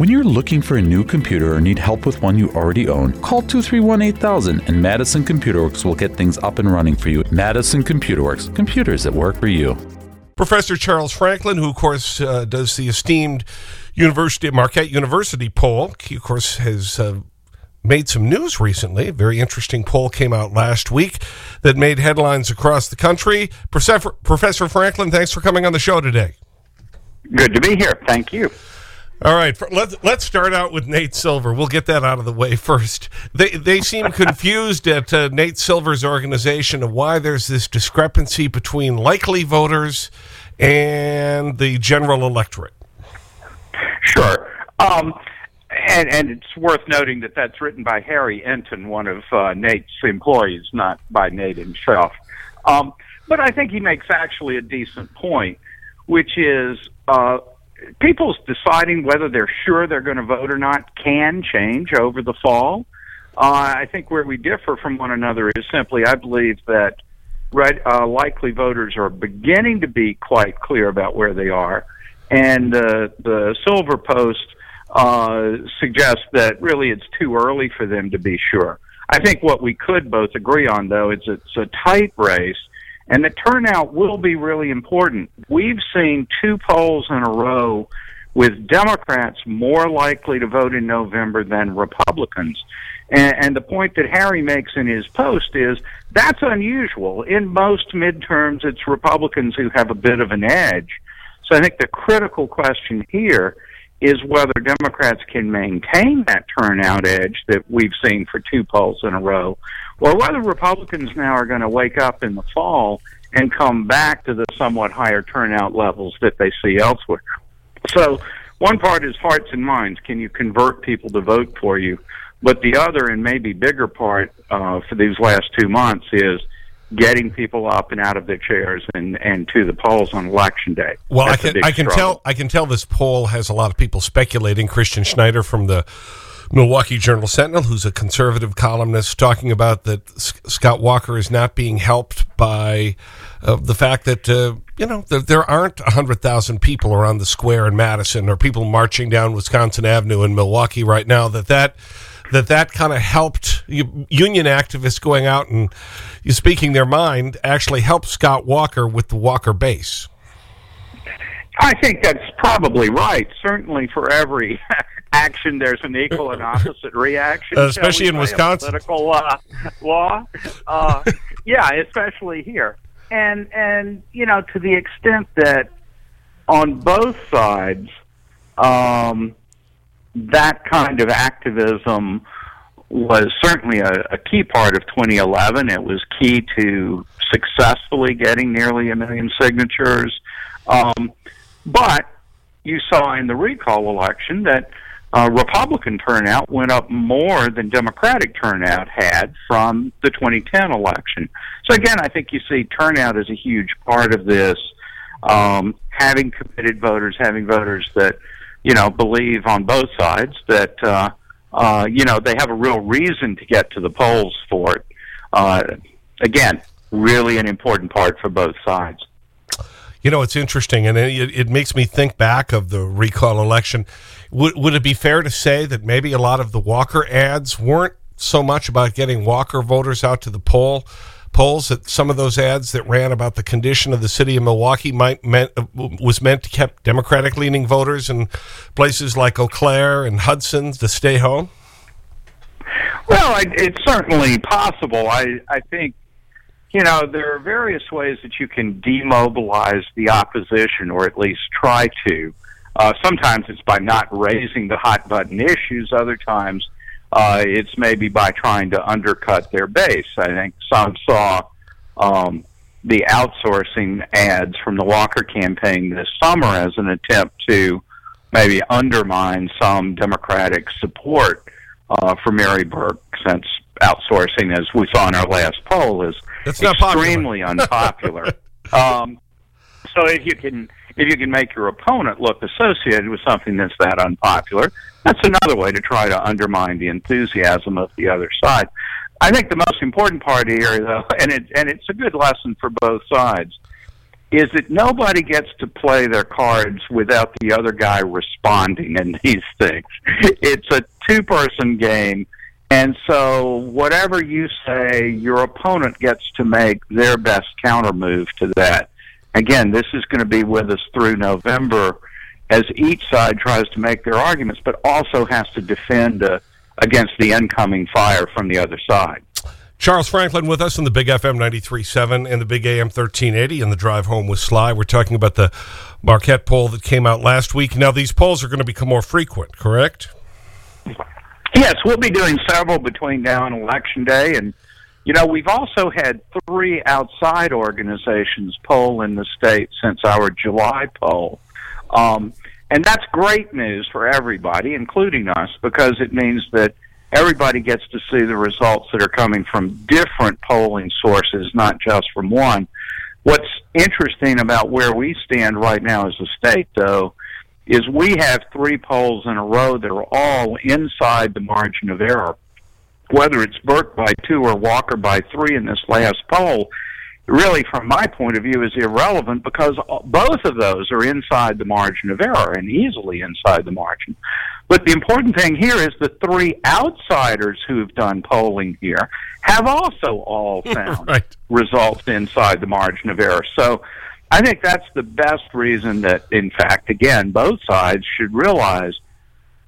When you're looking for a new computer or need help with one you already own, call 231 8000 and Madison Computer Works will get things up and running for you. Madison Computer Works, computers that work for you. Professor Charles Franklin, who, of course, uh, does the esteemed University Marquette University poll, he, of course, has uh, made some news recently. A very interesting poll came out last week that made headlines across the country. Professor, Professor Franklin, thanks for coming on the show today. Good to be here. Thank you. All right, let's, let's start out with Nate Silver. We'll get that out of the way first. They, they seem confused at uh, Nate Silver's organization of why there's this discrepancy between likely voters and the general electorate. Sure. Um, and, and it's worth noting that that's written by Harry Enten, one of uh, Nate's employees, not by Nate himself. Um, but I think he makes actually a decent point, which is uh, people's deciding whether they're sure they're going to vote or not can change over the fall. Uh, I think where we differ from one another is simply I believe that right, uh, likely voters are beginning to be quite clear about where they are, and uh, the Silver Post uh, suggests that really it's too early for them to be sure. I think what we could both agree on, though, is it's a tight race and the turnout will be really important. We've seen two polls in a row with Democrats more likely to vote in November than Republicans. And, and the point that Harry makes in his post is that's unusual. In most midterms, it's Republicans who have a bit of an edge. So I think the critical question here is whether Democrats can maintain that turnout edge that we've seen for two polls in a row, or whether Republicans now are going to wake up in the fall and come back to the somewhat higher turnout levels that they see elsewhere. So, one part is hearts and minds. Can you convert people to vote for you? But the other and maybe bigger part uh, for these last two months is getting people up and out of their chairs and, and to the polls on election day. Well, That's I can I can tell I can tell this poll has a lot of people speculating. Christian Schneider from the Milwaukee Journal Sentinel, who's a conservative columnist, talking about that Scott Walker is not being helped by uh, the fact that, uh, you know, that there aren't 100,000 people around the square in Madison or people marching down Wisconsin Avenue in Milwaukee right now, that that, that, that kind of helped union activists going out and speaking their mind actually helped Scott Walker with the Walker base. I think that's probably right. Certainly for every action, there's an equal and opposite reaction. Uh, especially in Wisconsin. Political uh, law. Uh, yeah, especially here. And, and, you know, to the extent that on both sides, um, that kind of activism was certainly a, a key part of 2011. It was key to successfully getting nearly a million signatures. Um, but you saw in the recall election that uh, Republican turnout went up more than Democratic turnout had from the 2010 election. So again, I think you see turnout as a huge part of this. Um, having committed voters, having voters that you know believe on both sides that uh, uh, you know they have a real reason to get to the polls for it. Uh, again, really an important part for both sides. You know, it's interesting, and it, it makes me think back of the recall election. Would, would it be fair to say that maybe a lot of the Walker ads weren't so much about getting Walker voters out to the poll, polls that some of those ads that ran about the condition of the city of Milwaukee might meant was meant to keep Democratic leaning voters in places like Eau Claire and Hudson to stay home? Well, it's certainly possible. I, I think you know, there are various ways that you can demobilize the opposition, or at least try to. Uh, sometimes it's by not raising the hot button issues. Other times, uh, it's maybe by trying to undercut their base. I think some saw um, the outsourcing ads from the Walker campaign this summer as an attempt to maybe undermine some Democratic support uh, for Mary Burke, since outsourcing, as we saw in our last poll, is That's extremely unpopular. um, so if you can if you can make your opponent look associated with something that's that unpopular, that's another way to try to undermine the enthusiasm of the other side. I think the most important part here, though, and it and it's a good lesson for both sides, is that nobody gets to play their cards without the other guy responding in these things. It's a two person game. And so, whatever you say, your opponent gets to make their best counter move to that. Again, this is going to be with us through November as each side tries to make their arguments, but also has to defend uh, against the incoming fire from the other side. Charles Franklin with us on the Big FM 93.7 and the Big AM 1380 and the drive home with Sly. We're talking about the Marquette poll that came out last week. Now, these polls are going to become more frequent, correct? Yes, we'll be doing several between now and Election Day. And, you know, we've also had three outside organizations poll in the state since our July poll. Um, and that's great news for everybody, including us, because it means that – everybody gets to see the results that are coming from different polling sources, not just from one. What's interesting about where we stand right now as a state, though, is we have three polls in a row that are all inside the margin of error. Whether it's Burke by two or Walker by three in this last poll, really, from my point of view, is irrelevant because both of those are inside the margin of error and easily inside the margin. But the important thing here is the three outsiders who've done polling here have also all found right. results inside the margin of error. So I think that's the best reason that, in fact, again, both sides should realize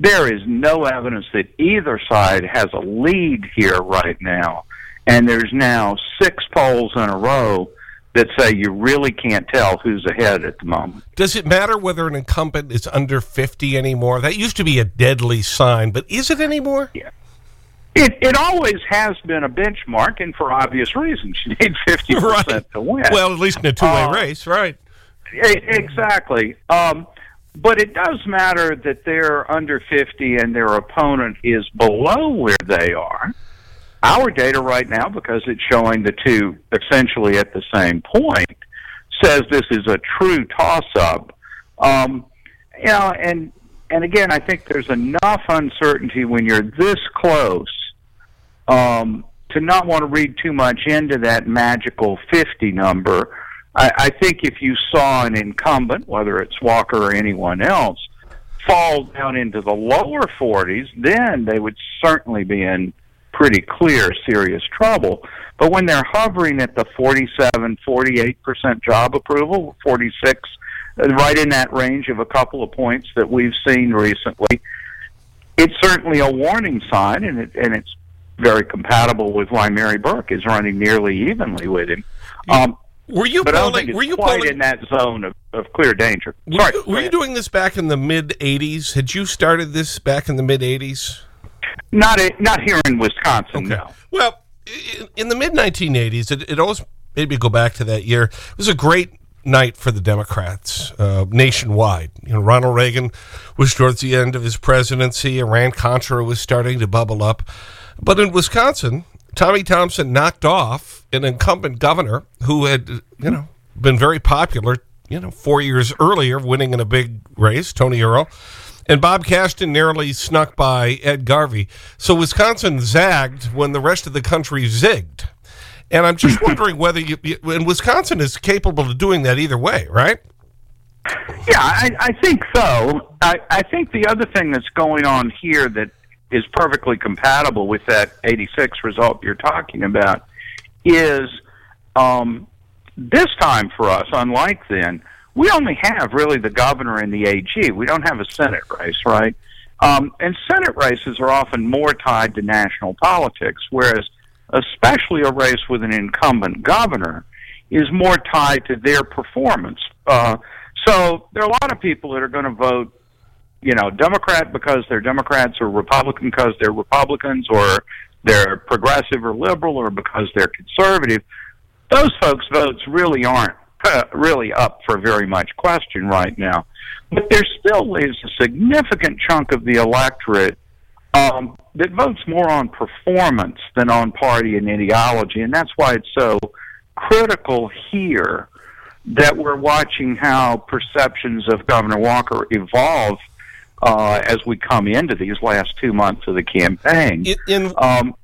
there is no evidence that either side has a lead here right now and there's now six polls in a row that say you really can't tell who's ahead at the moment. Does it matter whether an incumbent is under 50 anymore? That used to be a deadly sign, but is it anymore? Yeah. It, it always has been a benchmark, and for obvious reasons. You need 50% right. to win. Well, at least in a two-way uh, race, right. Exactly. Um, but it does matter that they're under 50 and their opponent is below where they are. Our data right now, because it's showing the two essentially at the same point, says this is a true toss-up. Um, you know, and and again, I think there's enough uncertainty when you're this close um, to not want to read too much into that magical 50 number. I, I think if you saw an incumbent, whether it's Walker or anyone else, fall down into the lower 40s, then they would certainly be in pretty clear serious trouble. But when they're hovering at the 47, 48% job approval, 46, uh, right in that range of a couple of points that we've seen recently, it's certainly a warning sign, and, it, and it's very compatible with why Mary Burke is running nearly evenly with him. Um, were you but polling, I don't think were you quite polling, in that zone of, of clear danger. Were, Sorry, were you doing this back in the mid 80s? Had you started this back in the mid 80s? Not a, not here in Wisconsin. Okay. No. Well, in, in the mid 1980s, it, it always made me go back to that year. It was a great night for the Democrats uh, nationwide. You know, Ronald Reagan was towards the end of his presidency. Iran Contra was starting to bubble up. But in Wisconsin, Tommy Thompson knocked off an incumbent governor who had, you know, been very popular, you know, four years earlier, winning in a big race, Tony Earl. And Bob Kasten narrowly snuck by Ed Garvey. So Wisconsin zagged when the rest of the country zigged. And I'm just wondering whether you, and Wisconsin is capable of doing that either way, right? Yeah, I, I think so. I, I think the other thing that's going on here that is perfectly compatible with that 86 result you're talking about is um, this time for us, unlike then, we only have really the governor and the AG. We don't have a Senate race, right? Um, and Senate races are often more tied to national politics, whereas especially a race with an incumbent governor is more tied to their performance. Uh, so there are a lot of people that are going to vote, you know, Democrat because they're Democrats or Republican because they're Republicans or they're progressive or liberal or because they're conservative. Those folks' votes really aren't really up for very much question right now. But there still is a significant chunk of the electorate um, that votes more on performance than on party and ideology, and that's why it's so critical here that we're watching how perceptions of Governor Walker evolve uh, as we come into these last two months of the campaign. In, in um,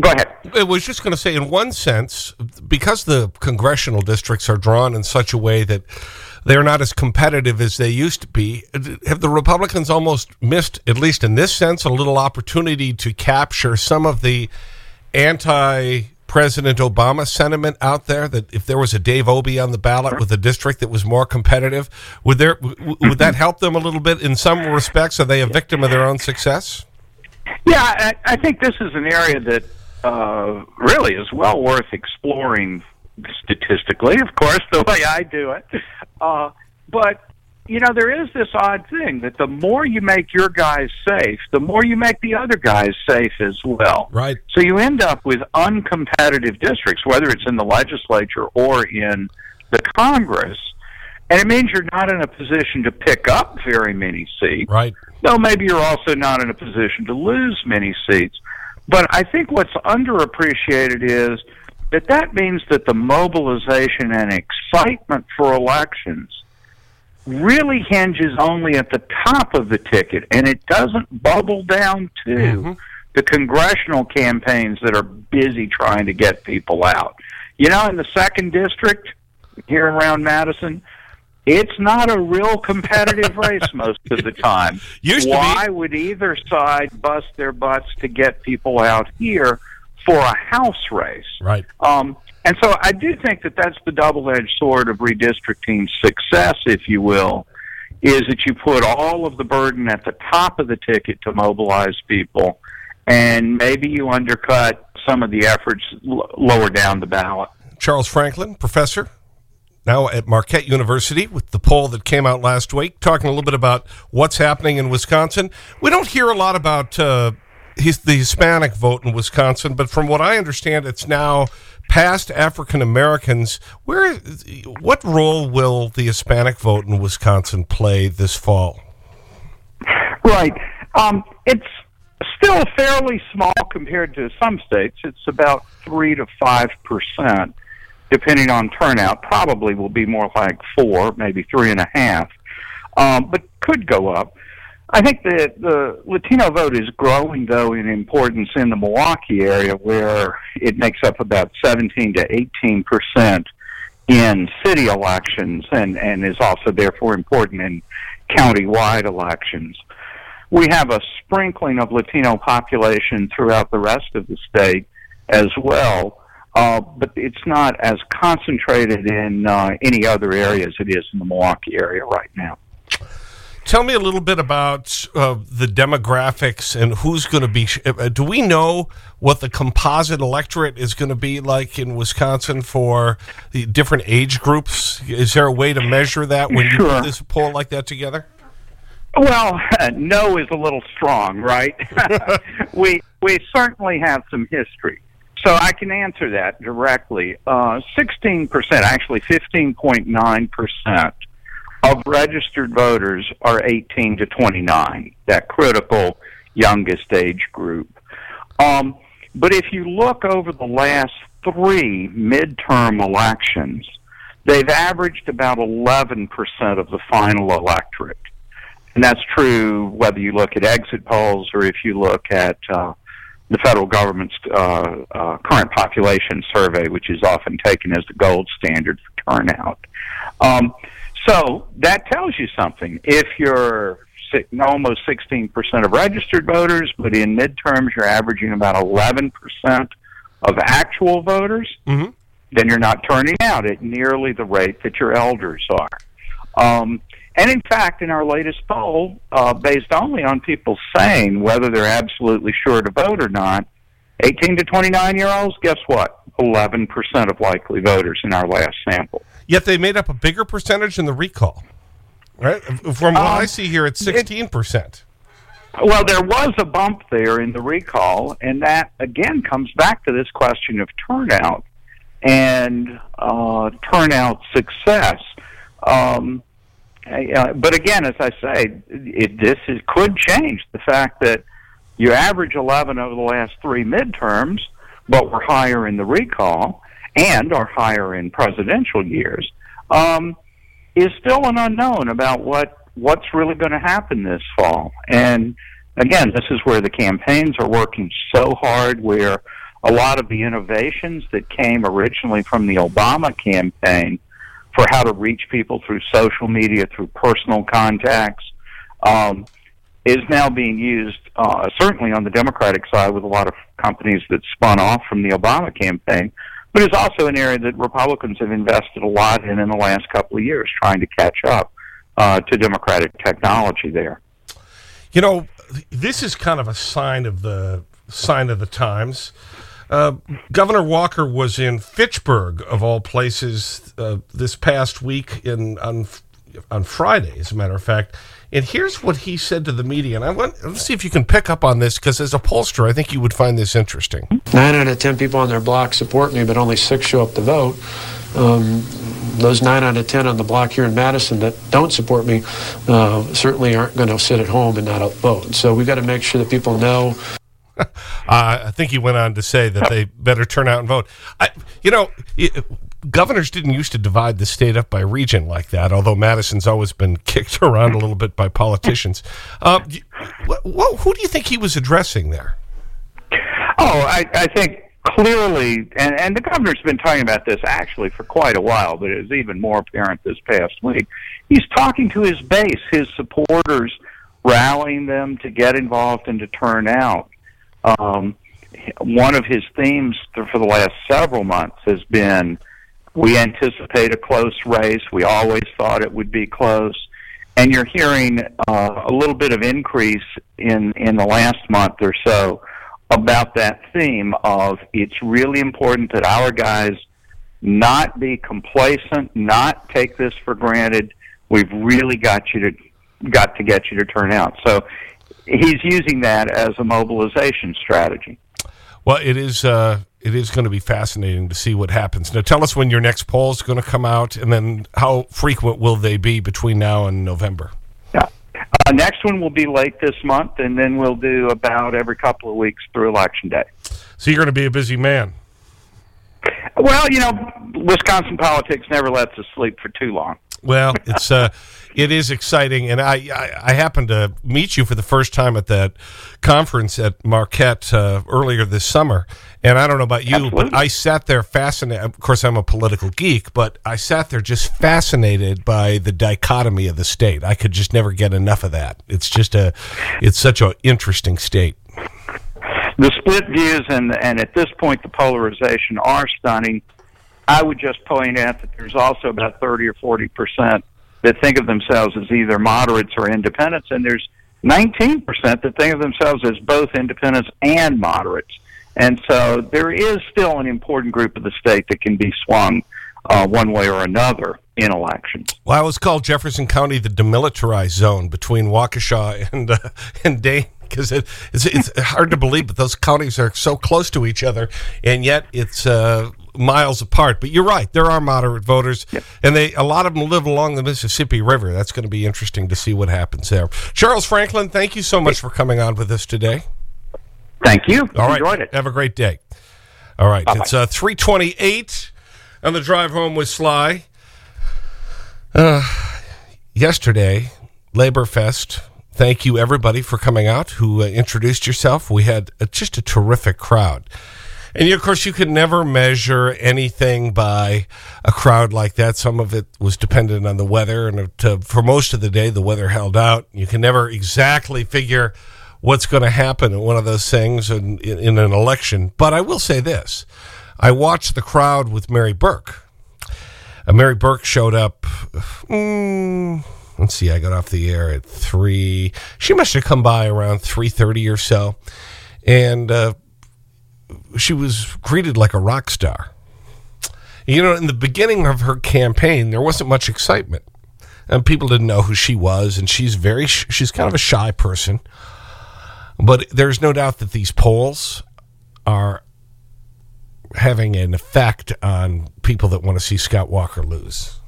Go ahead. I was just going to say, in one sense, because the congressional districts are drawn in such a way that they're not as competitive as they used to be, have the Republicans almost missed, at least in this sense, a little opportunity to capture some of the anti-President Obama sentiment out there that if there was a Dave Obey on the ballot with a district that was more competitive, would, there, would that help them a little bit in some respects? Are they a victim of their own success? Yeah, I, I think this is an area that uh, really is well worth exploring statistically, of course, the way I do it. Uh, but you know, there is this odd thing that the more you make your guys safe, the more you make the other guys safe as well. Right. So you end up with uncompetitive districts, whether it's in the legislature or in the Congress. And it means you're not in a position to pick up very many seats. Right. Though maybe you're also not in a position to lose many seats. But I think what's underappreciated is that that means that the mobilization and excitement for elections really hinges only at the top of the ticket and it doesn't bubble down to Mm-hmm. the congressional campaigns that are busy trying to get people out. You know, in the second district here around Madison, it's not a real competitive race most of the time. Used to be. Why would either side bust their butts to get people out here for a house race? Right. Um, and so I do think that that's the double-edged sword of redistricting success, if you will, is that you put all of the burden at the top of the ticket to mobilize people, and maybe you undercut some of the efforts lower down the ballot. Charles Franklin, professor, now at Marquette University with the poll that came out last week, talking a little bit about what's happening in Wisconsin. We don't hear a lot about uh, his, the Hispanic vote in Wisconsin, but from what I understand, it's now past African Americans. Where, what role will the Hispanic vote in Wisconsin play this fall? Right. Um, it's still fairly small compared to some states. It's about three to five percent, depending on turnout. Probably will be more like four, maybe three and a half, um, but could go up. I think the the Latino vote is growing though in importance in the Milwaukee area, where it makes up about seventeen to eighteen percent in city elections, and and is also therefore important in county-wide elections. We have a sprinkling of Latino population throughout the rest of the state as well, uh, but it's not as concentrated in uh, any other area as it is in the Milwaukee area right now. Tell me a little bit about uh, the demographics and who's going to be. Uh, do we know what the composite electorate is going to be like in Wisconsin for the different age groups? Is there a way to measure that when you put this poll like that together? Well, no is a little strong, right? we we certainly have some history, so I can answer that directly. Uh, Sixteen percent, actually fifteen point nine percent of registered voters are eighteen to twenty nine. That critical youngest age group. Um, but if you look over the last three midterm elections, they've averaged about 11% of the final electorate. And that's true whether you look at exit polls or if you look at uh, the federal government's uh, uh, current population survey, which is often taken as the gold standard for turnout. Um, so that tells you something. If you're almost 16% of registered voters, but in midterms you're averaging about 11% of actual voters, Mhm. then you're not turning out at nearly the rate that your elders are. Um, and in fact, in our latest poll, uh, based only on people saying whether they're absolutely sure to vote or not, 18 to 29 year olds, guess what? 11% of likely voters in our last sample. Yet they made up a bigger percentage in the recall. Right? From what I Um, see here, it's 16%. Well, there was a bump there in the recall, and that again comes back to this question of turnout and uh, turnout success. Um, uh, but again, as I say, it, this is, could change the fact that you average 11 over the last three midterms, but we're higher in the recall and are higher in presidential years, um, is still an unknown about what what's really going to happen this fall. And again, this is where the campaigns are working so hard, where a lot of the innovations that came originally from the Obama campaign for how to reach people through social media, through personal contacts, um, is now being used uh, certainly on the Democratic side with a lot of companies that spun off from the Obama campaign, but it's also an area that Republicans have invested a lot in in the last couple of years, trying to catch up uh, to Democratic technology there. You know, this is kind of a sign of the sign of the times. Uh, Governor Walker was in Fitchburg, of all places, uh, this past week in on, on Friday, as a matter of fact. And here's what he said to the media. And I want, let's see if you can pick up on this, because as a pollster, I think you would find this interesting. Nine out of 10 people on their block support me, but only six show up to vote. Um, those nine out of 10 on the block here in Madison that don't support me uh, certainly aren't going to sit at home and not vote. So we've got to make sure that people know. uh, I think he went on to say that they better turn out and vote. I, you know, it, governors didn't used to divide the state up by region like that, although Madison's always been kicked around a little bit by politicians. Uh, who do you think he was addressing there? Oh, I, I think clearly, and, and the governor's been talking about this actually for quite a while, but it was even more apparent this past week. He's talking to his base, his supporters, rallying them to get involved and to turn out. Um, one of his themes for the last several months has been we anticipate a close race. We always thought it would be close. And you're hearing uh, a little bit of increase in, in the last month or so about that theme of it's really important that our guys not be complacent, not take this for granted. We've really got you to got to get you to turn out. So he's using that as a mobilization strategy. Well, it is uh, it is going to be fascinating to see what happens. Now, tell us when your next poll is going to come out, and then how frequent will they be between now and November? Yeah. Uh, next one will be late this month, and then we'll do about every couple of weeks through Election Day. So you're going to be a busy man. Well, you know, Wisconsin politics never lets us sleep for too long. Well, it's uh, it is exciting, and I, I, I happened to meet you for the first time at that conference at Marquette uh, earlier this summer. And I don't know about you, Absolutely. but I sat there fascinated. Of course, I'm a political geek, but I sat there just fascinated by the dichotomy of the state. I could just never get enough of that. It's just a, it's such an interesting state. The split views and and at this point the polarization are stunning. I would just point out that there's also about 30 or 40 percent that think of themselves as either moderates or independents, and there's 19% that think of themselves as both independents and moderates. And so there is still an important group of the state that can be swung uh, one way or another in elections. Well, I was called Jefferson County the demilitarized zone between Waukesha and, uh, and Dane because it, it's, it's hard to believe, but those counties are so close to each other, and yet it's uh, miles apart. But you're right, there are moderate voters, yep. and they a lot of them live along the Mississippi River. That's going to be interesting to see what happens there. Charles Franklin, thank you so much for coming on with us today. Thank you. All right. Enjoyed it. Have a great day. All right. Bye -bye. It's uh, 328 on the drive home with Sly. Uh, yesterday, Labor Fest. Thank you, everybody, for coming out who uh, introduced yourself. We had uh, just a terrific crowd. And of course, you could never measure anything by a crowd like that. Some of it was dependent on the weather, and to, for most of the day, the weather held out. You can never exactly figure what's going to happen in one of those things in, in, in, an election. But I will say this I watched the crowd with Mary Burke. Uh, Mary Burke showed up. Mm, let's see, I got off the air at 3. She must have come by around 3.30 or so. And uh, she was greeted like a rock star. You know, in the beginning of her campaign, there wasn't much excitement. And people didn't know who she was. And she's very, she's kind of a shy person. But there's no doubt that these polls are having an effect on people that want to see Scott Walker lose.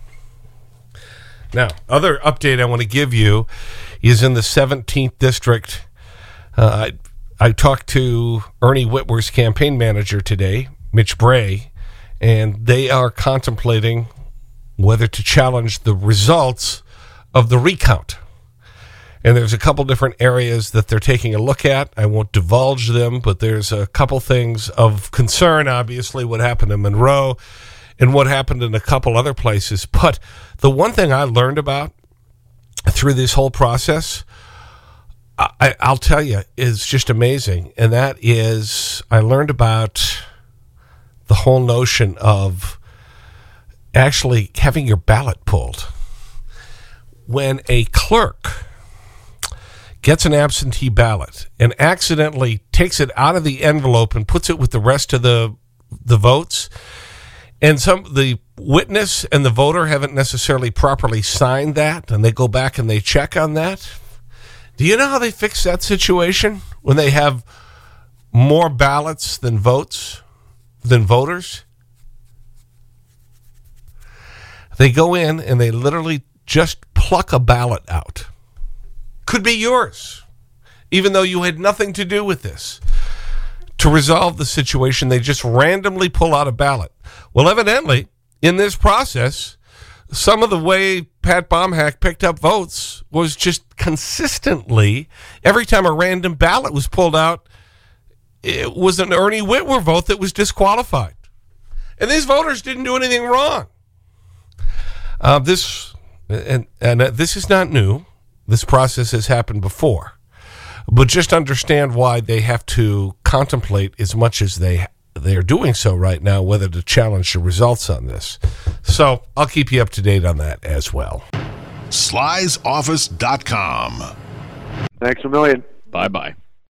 Now, other update I want to give you is in the 17th district. Uh, I, talked to Ernie Wittwer's campaign manager today, Mitch Bray, and they are contemplating whether to challenge the results of the recount. And there's a couple different areas that they're taking a look at. I won't divulge them, but there's a couple things of concern, obviously, what happened in Monroe and what happened in a couple other places. But the one thing I learned about through this whole process, I, I'll tell you, is just amazing. And that is, I learned about the whole notion of actually having your ballot pulled. When a clerk gets an absentee ballot and accidentally takes it out of the envelope and puts it with the rest of the, the votes, and some the witness and the voter haven't necessarily properly signed that, and they go back and they check on that. Do you know how they fix that situation when they have more ballots than votes, than voters? They go in and they literally just pluck a ballot out. Could be yours, even though you had nothing to do with this. To resolve the situation, they just randomly pull out a ballot. Well, evidently, in this process, some of the way Pat Bomhack picked up votes was just consistently, every time a random ballot was pulled out, it was an Ernie Wittwer vote that was disqualified. And these voters didn't do anything wrong. Uh, this, and, and uh, this is not new. This process has happened before. But just understand why they have to contemplate as much as they they're doing so right now, whether to challenge the results on this. So I'll keep you up to date on that as well. Sly'sOffice.com. Thanks a million. Bye bye.